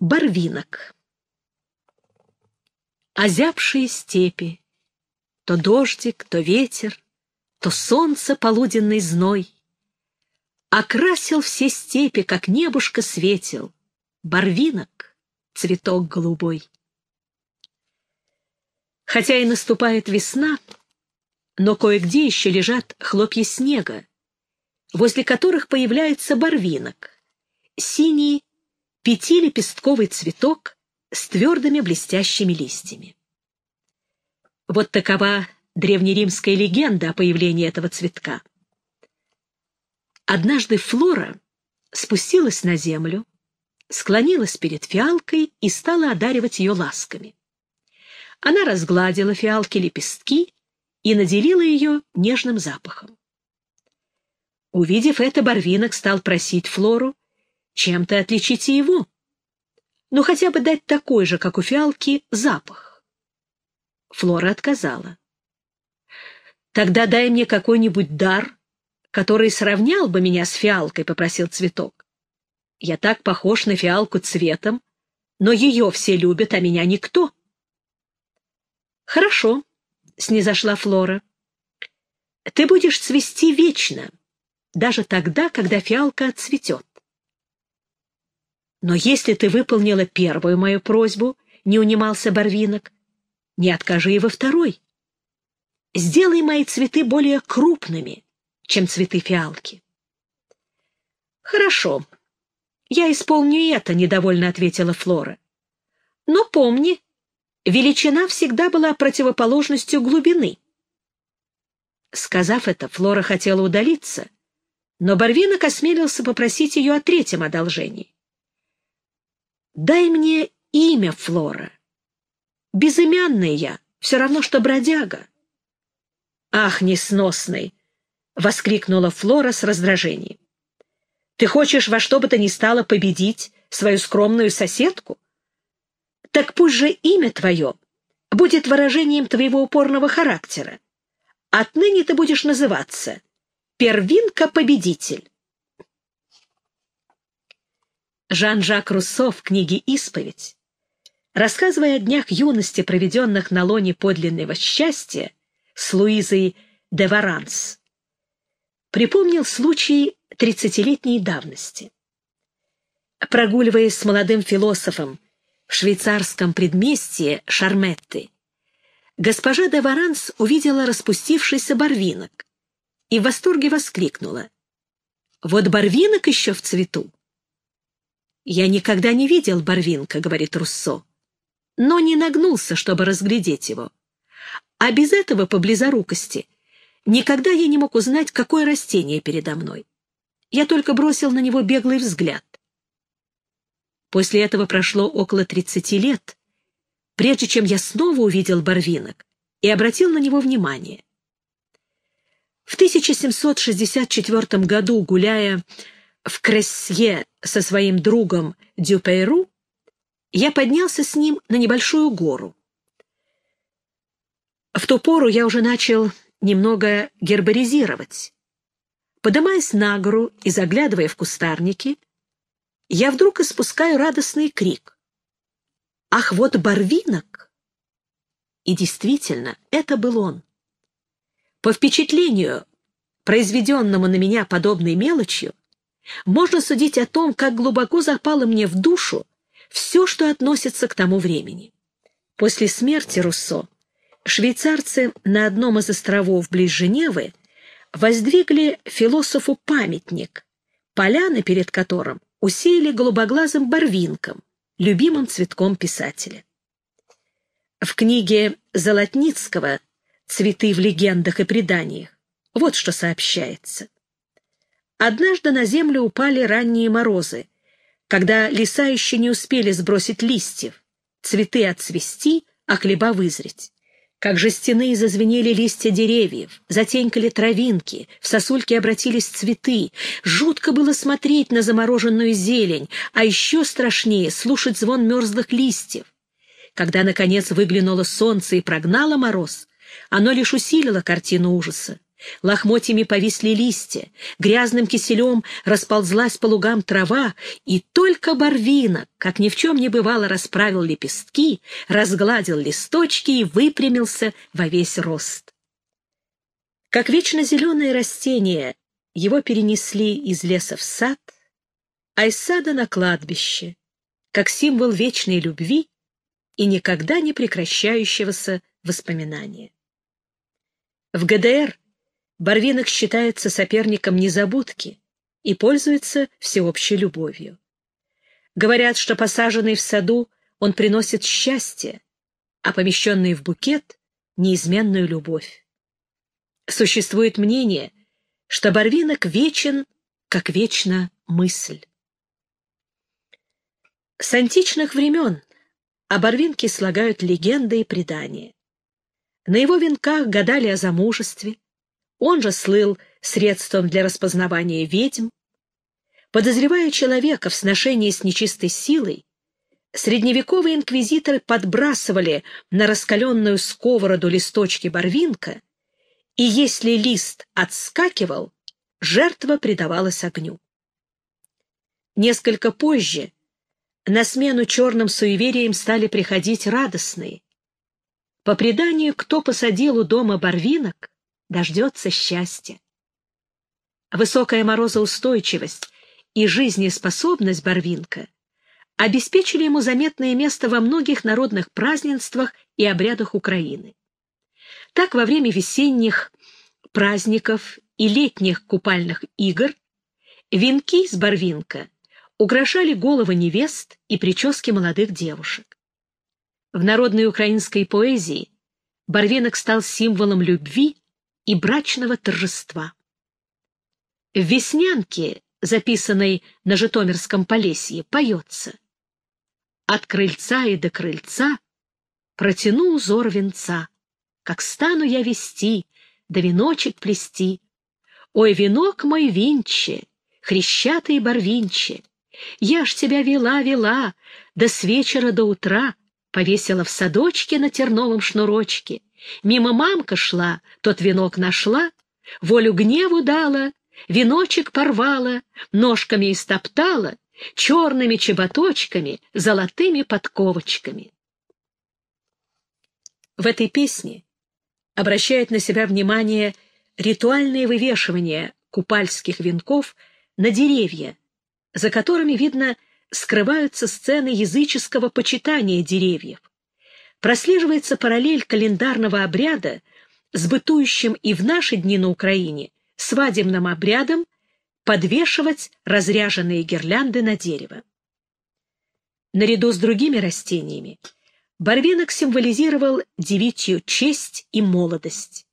Барвинок. Озябшие степи, то дождик, то ветер, то солнце полуденный зной. Окрасил все степи, как небушка светил, Барвинок, цветок голубой. Хотя и наступает весна, но кое-где еще лежат хлопья снега, возле которых появляется барвинок, синий пятилепестковый цветок с твердыми блестящими листьями. Вот такова древнеримская легенда о появлении этого цветка. Однажды Флора спустилась на землю, склонилась перед фиалкой и стала одаривать ее ласками. Она разгладила фиалки лепестки и наделила ее нежным запахом. Увидев это, Барвинок стал просить Флору чем-то отличите его. Ну, хотя бы дать такой же, как у фиалки, запах. Флора отказала. «Тогда дай мне какой-нибудь дар, который сравнял бы меня с фиалкой», — попросил цветок. «Я так похож на фиалку цветом, но ее все любят, а меня никто». «Хорошо», — снизошла Флора. «Ты будешь цвести вечно, даже тогда, когда фиалка отцветет. Но если ты выполнила первую мою просьбу, не унимался Барвинок, не откажи и во второй. Сделай мои цветы более крупными, чем цветы фиалки. Хорошо, я исполню это, недовольно ответила Флора. Но помни, величина всегда была противоположностью глубины. Сказав это, Флора хотела удалиться, но Барвинок осмелился попросить ее о третьем одолжении. Дай мне имя, Флора. Безымянный я, все равно, что бродяга. Ах, несносный! — воскликнула Флора с раздражением. Ты хочешь во что бы то ни стало победить свою скромную соседку? Так пусть же имя твое будет выражением твоего упорного характера. Отныне ты будешь называться Первинка-победитель. Жан-Жак Руссо в книге «Исповедь», рассказывая о днях юности, проведенных на лоне подлинного счастья с Луизой де Варанс, припомнил случай тридцатилетней давности. Прогуливаясь с молодым философом в швейцарском предместье Шарметты, госпожа де Варанс увидела распустившийся барвинок и в восторге воскликнула. «Вот барвинок еще в цвету!» «Я никогда не видел Барвинка», — говорит Руссо, но не нагнулся, чтобы разглядеть его. А без этого, по близорукости, никогда я не мог узнать, какое растение передо мной. Я только бросил на него беглый взгляд. После этого прошло около тридцати лет, прежде чем я снова увидел Барвинок и обратил на него внимание. В 1764 году, гуляя в Крессье со своим другом Дюпейру, я поднялся с ним на небольшую гору. В ту пору я уже начал немного гербаризировать. Подымаясь на гору и заглядывая в кустарники, я вдруг испускаю радостный крик. «Ах, вот барвинок!» И действительно, это был он. По впечатлению, произведенному на меня подобной мелочью, можно судить о том, как глубоко запало мне в душу все, что относится к тому времени. После смерти Руссо швейцарцы на одном из островов близ Женевы воздвигли философу памятник, поляны перед которым усеяли голубоглазым барвинком, любимым цветком писателя. В книге Золотницкого «Цветы в легендах и преданиях» вот что сообщается. Однажды на землю упали ранние морозы, когда леса еще не успели сбросить листьев, цветы отцвести, а хлеба вызреть. Как жестяные зазвенели листья деревьев, затенькали травинки, в сосульки обратились цветы. Жутко было смотреть на замороженную зелень, а еще страшнее слушать звон мерзлых листьев. Когда, наконец, выглянуло солнце и прогнало мороз, оно лишь усилило картину ужаса. Лохмотьями повисли листья, грязным киселем расползлась по лугам трава, и только Барвинок, как ни в чем не бывало, расправил лепестки, разгладил листочки и выпрямился во весь рост. Как вечно зеленые растения, его перенесли из леса в сад, а из сада на кладбище, как символ вечной любви и никогда не прекращающегося воспоминания. В ГДР Барвинок считается соперником незабудки и пользуется всеобщей любовью. Говорят, что посаженный в саду он приносит счастье, а помещенный в букет — неизменную любовь. Существует мнение, что Барвинок вечен, как вечна мысль. С античных времен о Барвинке слагают легенды и предания. На его венках гадали о замужестве, он же слыл средством для распознавания ведьм. Подозревая человека в сношении с нечистой силой, средневековые инквизиторы подбрасывали на раскаленную сковороду листочки барвинка, и если лист отскакивал, жертва предавалась огню. Несколько позже на смену черным суевериям стали приходить радостные. По преданию, кто посадил у дома барвинок, дождется счастья. Высокая морозоустойчивость и жизнеспособность Барвинка обеспечили ему заметное место во многих народных празднествах и обрядах Украины. Так, во время весенних праздников и летних купальных игр венки из Барвинка украшали головы невест и прически молодых девушек. В народной украинской поэзии Барвинок стал символом любви и брачного торжества. В «Веснянке», записанной на Житомирском Полесье, поется «От крыльца и до крыльца протяну узор венца, как стану я вести, да веночек плести. Ой, венок мой винче, хрещатый барвинче, я ж тебя вела-вела, да с вечера до утра повесила в садочке на терновом шнурочке, Мимо мамка шла, тот венок нашла, волю гневу дала, веночек порвала, ножками истоптала, черными чеботочками, золотыми подковочками. В этой песне обращает на себя внимание ритуальное вывешивание купальских венков на деревья, за которыми, видно, скрываются сцены языческого почитания деревьев прослеживается параллель календарного обряда с бытующим и в наши дни на Украине свадебным обрядом подвешивать разряженные гирлянды на дерево. Наряду с другими растениями Барвинок символизировал девичью честь и молодость.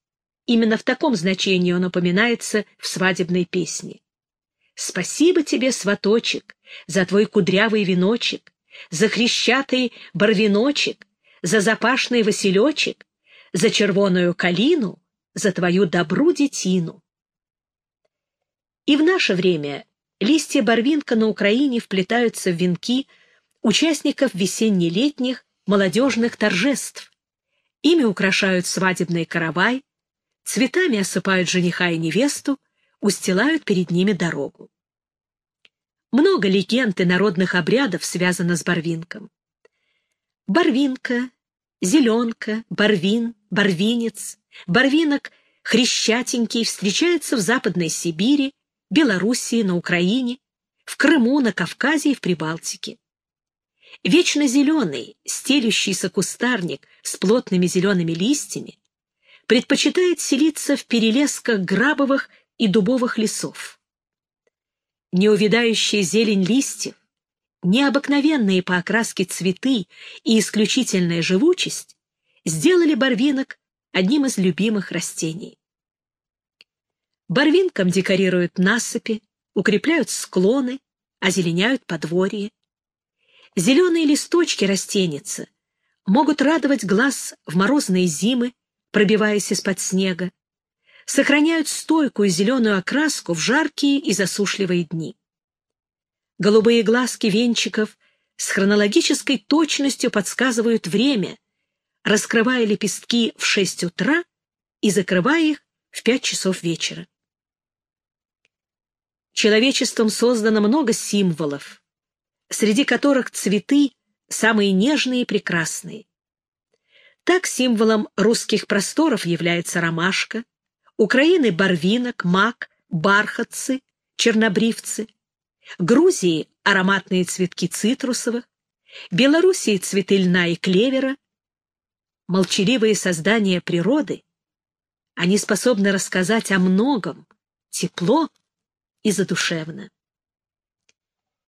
Именно в таком значении он упоминается в свадебной песне. «Спасибо тебе, сваточек, за твой кудрявый веночек, за хрещатый барвиночек, за запашный василечек, за червоную калину, за твою добру детину. И в наше время листья барвинка на Украине вплетаются в венки участников весенне-летних молодежных торжеств. Ими украшают свадебный каравай, цветами осыпают жениха и невесту, устилают перед ними дорогу. Много легенд и народных обрядов связано с барвинком. Барвинка, зеленка, барвин, барвинец, барвинок хрещатенький встречаются в Западной Сибири, Белоруссии, на Украине, в Крыму, на Кавказе и в Прибалтике. Вечно зеленый, стелющийся кустарник с плотными зелеными листьями предпочитает селиться в перелесках грабовых и дубовых лесов. Неувядающая зелень листьев необыкновенные по окраске цветы и исключительная живучесть сделали барвинок одним из любимых растений. Барвинком декорируют насыпи, укрепляют склоны, озеленяют подворье. Зеленые листочки растеница могут радовать глаз в морозные зимы, пробиваясь из-под снега, сохраняют стойкую зеленую окраску в жаркие и засушливые дни. Голубые глазки венчиков с хронологической точностью подсказывают время, раскрывая лепестки в шесть утра и закрывая их в в пять часов вечера. Человечеством создано много символов, среди которых цветы самые нежные и прекрасные. Так символом русских просторов является ромашка, Украины — барвинок, мак, бархатцы, чернобривцы, Грузии — ароматные цветки цитрусовых, Белоруссии — цветы льна и клевера. Молчаливые создания природы, они способны рассказать о многом, тепло и задушевно.